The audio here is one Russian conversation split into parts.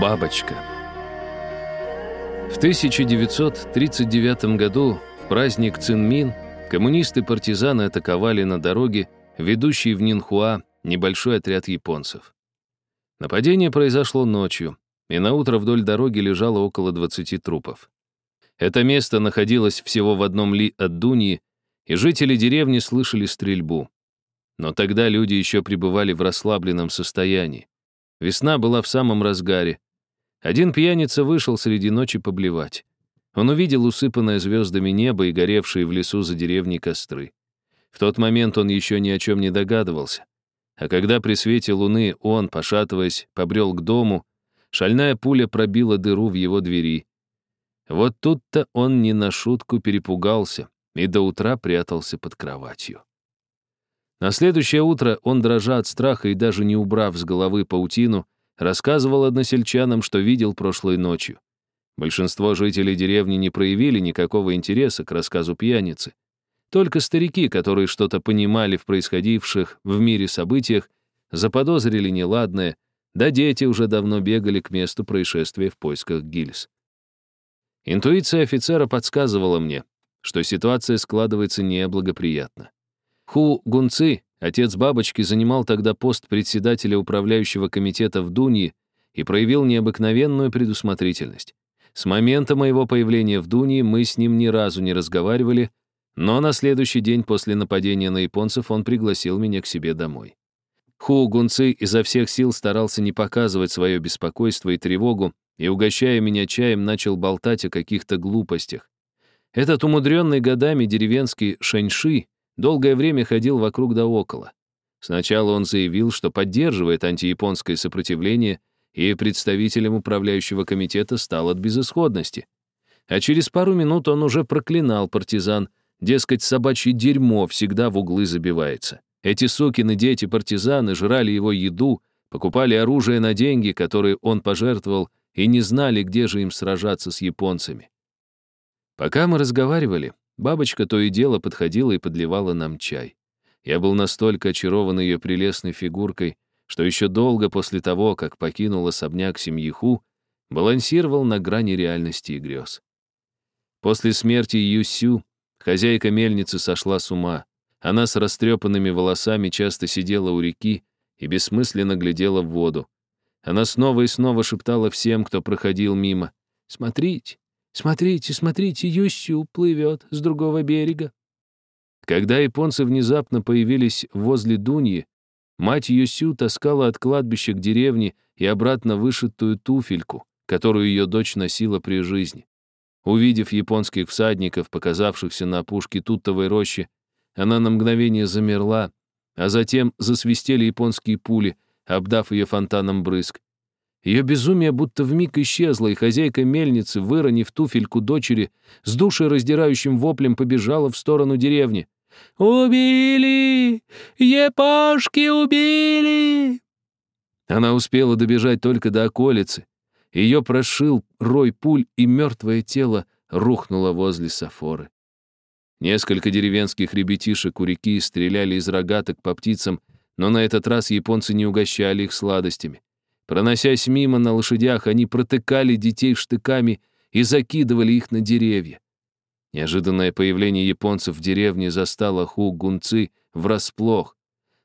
Бабочка. В 1939 году, в праздник Цинмин, коммунисты-партизаны атаковали на дороге, ведущей в Нинхуа, небольшой отряд японцев. Нападение произошло ночью, и на утро вдоль дороги лежало около 20 трупов. Это место находилось всего в одном ли от Дуньи, и жители деревни слышали стрельбу. Но тогда люди еще пребывали в расслабленном состоянии. Весна была в самом разгаре. Один пьяница вышел среди ночи поблевать. Он увидел усыпанное звездами небо и горевшие в лесу за деревней костры. В тот момент он еще ни о чем не догадывался. А когда при свете луны он, пошатываясь, побрел к дому, шальная пуля пробила дыру в его двери. Вот тут-то он не на шутку перепугался и до утра прятался под кроватью. На следующее утро он, дрожа от страха и даже не убрав с головы паутину, рассказывал односельчанам, что видел прошлой ночью. Большинство жителей деревни не проявили никакого интереса к рассказу пьяницы. Только старики, которые что-то понимали в происходивших в мире событиях, заподозрили неладное, да дети уже давно бегали к месту происшествия в поисках гильз. Интуиция офицера подсказывала мне, что ситуация складывается неблагоприятно. Ху Гунци, отец бабочки, занимал тогда пост председателя управляющего комитета в Дунье и проявил необыкновенную предусмотрительность. С момента моего появления в Дунье мы с ним ни разу не разговаривали, но на следующий день после нападения на японцев он пригласил меня к себе домой. Ху Гунци изо всех сил старался не показывать свое беспокойство и тревогу, и, угощая меня чаем, начал болтать о каких-то глупостях. Этот умудренный годами деревенский шэньши долгое время ходил вокруг да около. Сначала он заявил, что поддерживает антияпонское сопротивление, и представителем управляющего комитета стал от безысходности. А через пару минут он уже проклинал партизан, дескать, собачье дерьмо всегда в углы забивается. Эти сукины дети-партизаны жрали его еду, покупали оружие на деньги, которые он пожертвовал, и не знали, где же им сражаться с японцами. Пока мы разговаривали, Бабочка то и дело подходила и подливала нам чай. Я был настолько очарован ее прелестной фигуркой, что еще долго после того, как покинул особняк семьи Ху, балансировал на грани реальности и грез. После смерти Юсю хозяйка мельницы сошла с ума. Она с растрепанными волосами часто сидела у реки и бессмысленно глядела в воду. Она снова и снова шептала всем, кто проходил мимо. «Смотрите, Смотрите, смотрите, Юсю плывет с другого берега. Когда японцы внезапно появились возле Дуньи, мать Юсю таскала от кладбища к деревне и обратно вышитую туфельку, которую ее дочь носила при жизни. Увидев японских всадников, показавшихся на опушке туттовой рощи, она на мгновение замерла, а затем засвистели японские пули, обдав ее фонтаном брызг. Ее безумие будто вмиг исчезло, и хозяйка мельницы, выронив туфельку дочери, с душераздирающим воплем побежала в сторону деревни. «Убили! Епашки убили!» Она успела добежать только до околицы. Ее прошил рой пуль, и мертвое тело рухнуло возле Сафоры. Несколько деревенских ребятишек у реки стреляли из рогаток по птицам, но на этот раз японцы не угощали их сладостями. Проносясь мимо на лошадях, они протыкали детей штыками и закидывали их на деревья. Неожиданное появление японцев в деревне застало Ху Гунцы врасплох,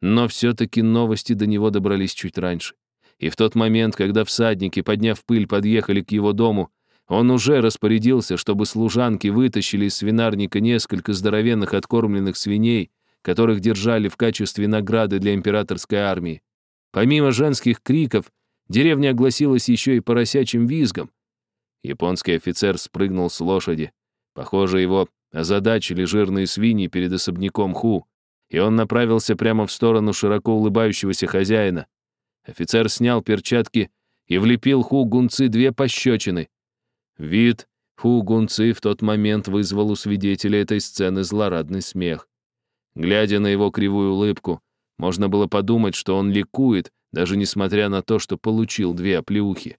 но все-таки новости до него добрались чуть раньше. И в тот момент, когда всадники, подняв пыль, подъехали к его дому, он уже распорядился, чтобы служанки вытащили из свинарника несколько здоровенных откормленных свиней, которых держали в качестве награды для императорской армии. Помимо женских криков, Деревня огласилась еще и поросячим визгом. Японский офицер спрыгнул с лошади. Похоже, его озадачили жирные свиньи перед особняком Ху, и он направился прямо в сторону широко улыбающегося хозяина. Офицер снял перчатки и влепил Ху Гунцы две пощечины. Вид Ху Гунцы в тот момент вызвал у свидетеля этой сцены злорадный смех. Глядя на его кривую улыбку, можно было подумать, что он ликует, даже несмотря на то, что получил две оплеухи.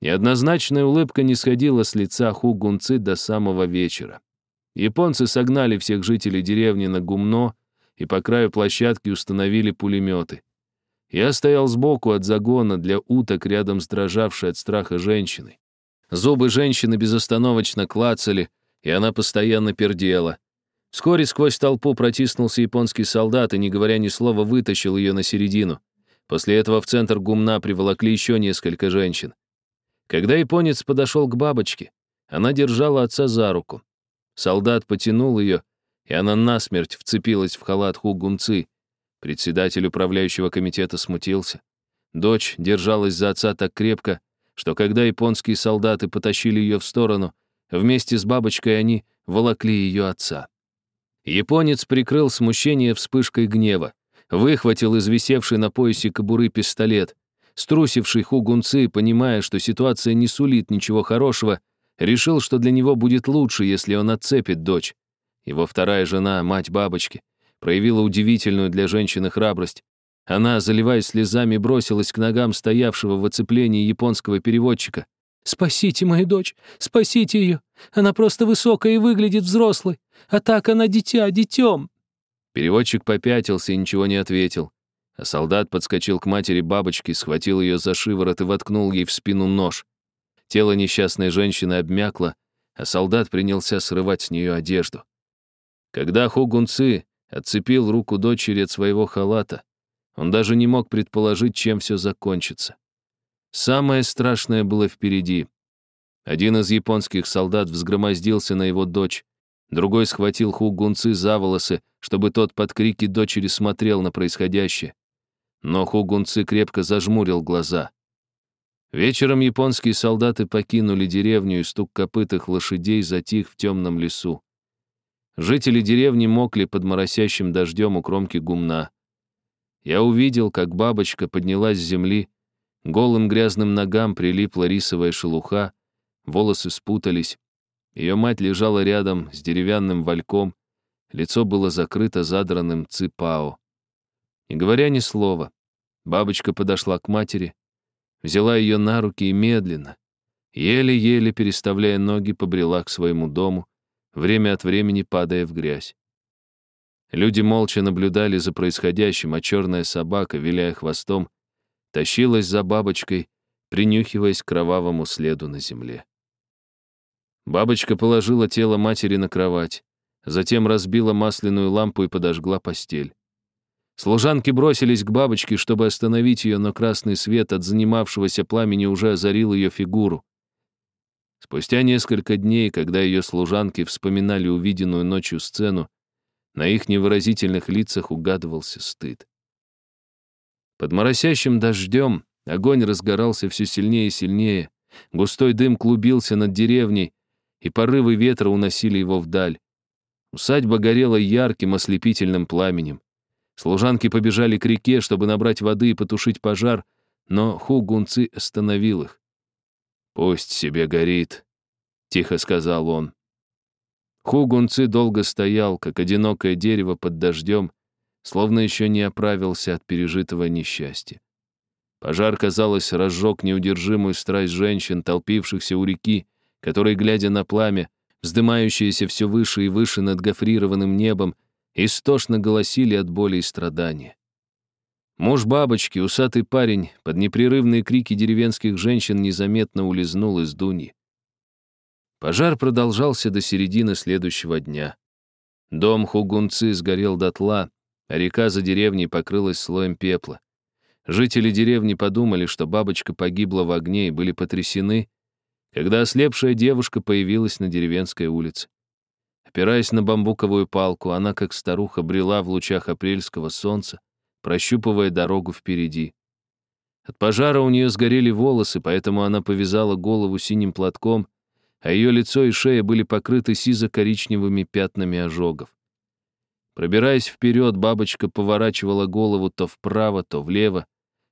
Неоднозначная улыбка не сходила с лица Хугунцы до самого вечера. Японцы согнали всех жителей деревни на гумно и по краю площадки установили пулеметы. Я стоял сбоку от загона для уток рядом с дрожавшей от страха женщиной. Зубы женщины безостановочно клацали, и она постоянно пердела. Вскоре сквозь толпу протиснулся японский солдат и, не говоря ни слова, вытащил ее на середину. После этого в центр гумна приволокли еще несколько женщин. Когда японец подошел к бабочке, она держала отца за руку. Солдат потянул ее, и она насмерть вцепилась в халат Хугунцы. Председатель управляющего комитета смутился. Дочь держалась за отца так крепко, что когда японские солдаты потащили ее в сторону, вместе с бабочкой они волокли ее отца. Японец прикрыл смущение вспышкой гнева, выхватил из висевшей на поясе кобуры пистолет. Струсивший Хугунцы, понимая, что ситуация не сулит ничего хорошего, решил, что для него будет лучше, если он отцепит дочь. Его вторая жена, мать бабочки, проявила удивительную для женщины храбрость. Она, заливаясь слезами, бросилась к ногам стоявшего в оцеплении японского переводчика. «Спасите мою дочь! Спасите ее! Она просто высокая и выглядит взрослой, а так она дитя, детем!» Переводчик попятился и ничего не ответил. А солдат подскочил к матери бабочки, схватил ее за шиворот и воткнул ей в спину нож. Тело несчастной женщины обмякло, а солдат принялся срывать с нее одежду. Когда Хугунцы отцепил руку дочери от своего халата, он даже не мог предположить, чем все закончится. Самое страшное было впереди. Один из японских солдат взгромоздился на его дочь, другой схватил Хугунцы за волосы, чтобы тот под крики дочери смотрел на происходящее. Но Хугунцы крепко зажмурил глаза. Вечером японские солдаты покинули деревню, и стук копытых лошадей затих в темном лесу. Жители деревни мокли под моросящим дождем у кромки гумна. Я увидел, как бабочка поднялась с земли, голым грязным ногам прилипла рисовая шелуха, волосы спутались. Ее мать лежала рядом с деревянным вальком, лицо было закрыто задранным ципао. Не говоря ни слова, бабочка подошла к матери, взяла ее на руки и медленно, еле-еле переставляя ноги, побрела к своему дому, время от времени падая в грязь. Люди молча наблюдали за происходящим, а черная собака, виляя хвостом, тащилась за бабочкой, принюхиваясь к кровавому следу на земле. Бабочка положила тело матери на кровать, затем разбила масляную лампу и подожгла постель. Служанки бросились к бабочке, чтобы остановить ее, но красный свет от занимавшегося пламени уже озарил ее фигуру. Спустя несколько дней, когда ее служанки вспоминали увиденную ночью сцену, на их невыразительных лицах угадывался стыд. Под моросящим дождем огонь разгорался все сильнее и сильнее, густой дым клубился над деревней, и порывы ветра уносили его вдаль. Усадьба горела ярким ослепительным пламенем. Служанки побежали к реке, чтобы набрать воды и потушить пожар, но Хугунцы остановил их. «Пусть себе горит», — тихо сказал он. Хугунцы долго стоял, как одинокое дерево под дождем, словно еще не оправился от пережитого несчастья. Пожар, казалось, разжег неудержимую страсть женщин, толпившихся у реки, которые, глядя на пламя, вздымающееся все выше и выше над гофрированным небом, истошно голосили от боли и страдания. Муж бабочки, усатый парень, под непрерывные крики деревенских женщин незаметно улизнул из Дуни. Пожар продолжался до середины следующего дня. Дом Хугунцы сгорел дотла, река за деревней покрылась слоем пепла. Жители деревни подумали, что бабочка погибла в огне и были потрясены, когда ослепшая девушка появилась на деревенской улице. Опираясь на бамбуковую палку, она, как старуха, брела в лучах апрельского солнца, прощупывая дорогу впереди. От пожара у нее сгорели волосы, поэтому она повязала голову синим платком а ее лицо и шея были покрыты сизо-коричневыми пятнами ожогов. Пробираясь вперед, бабочка поворачивала голову то вправо, то влево.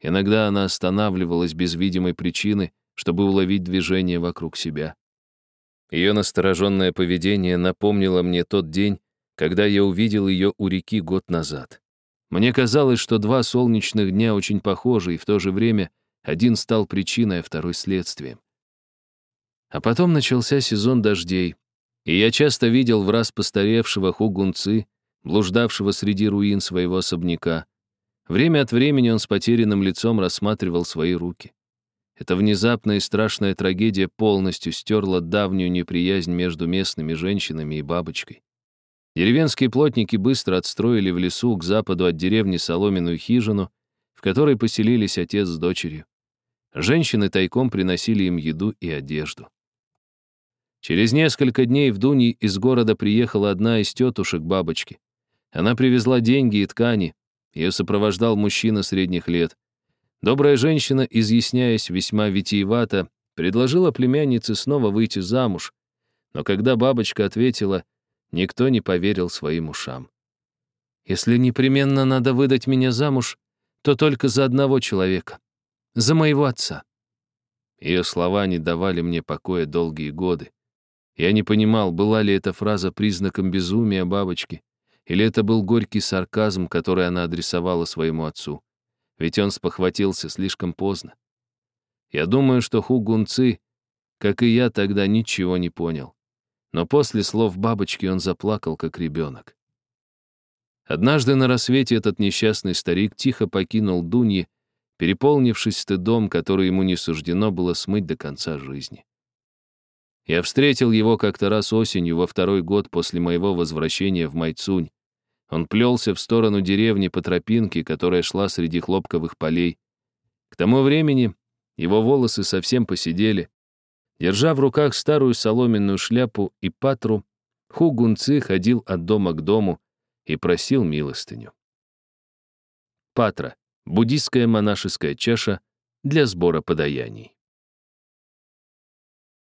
Иногда она останавливалась без видимой причины, чтобы уловить движение вокруг себя. Ее настороженное поведение напомнило мне тот день, когда я увидел ее у реки год назад. Мне казалось, что два солнечных дня очень похожи, и в то же время один стал причиной, а второй — следствием. А потом начался сезон дождей, и я часто видел в раз постаревшего хугунцы, блуждавшего среди руин своего особняка. Время от времени он с потерянным лицом рассматривал свои руки. Эта внезапная и страшная трагедия полностью стерла давнюю неприязнь между местными женщинами и бабочкой. Деревенские плотники быстро отстроили в лесу к западу от деревни соломенную хижину, в которой поселились отец с дочерью. Женщины тайком приносили им еду и одежду. Через несколько дней в Дуни из города приехала одна из тетушек бабочки. Она привезла деньги и ткани, ее сопровождал мужчина средних лет. Добрая женщина, изъясняясь весьма витиевато, предложила племяннице снова выйти замуж, но когда бабочка ответила, никто не поверил своим ушам. «Если непременно надо выдать меня замуж, то только за одного человека, за моего отца». Ее слова не давали мне покоя долгие годы. Я не понимал, была ли эта фраза признаком безумия бабочки, или это был горький сарказм, который она адресовала своему отцу? Ведь он спохватился слишком поздно. Я думаю, что Ху Гунцы, как и я, тогда ничего не понял. Но после слов бабочки он заплакал, как ребенок. Однажды на рассвете этот несчастный старик тихо покинул Дуньи, переполнившись стыдом, который ему не суждено было смыть до конца жизни. Я встретил его как-то раз осенью во второй год после моего возвращения в Майцунь. Он плелся в сторону деревни по тропинке, которая шла среди хлопковых полей. К тому времени его волосы совсем посидели. Держа в руках старую соломенную шляпу и патру, Ху Гунцы ходил от дома к дому и просил милостыню. Патра — буддийская монашеская чаша для сбора подаяний.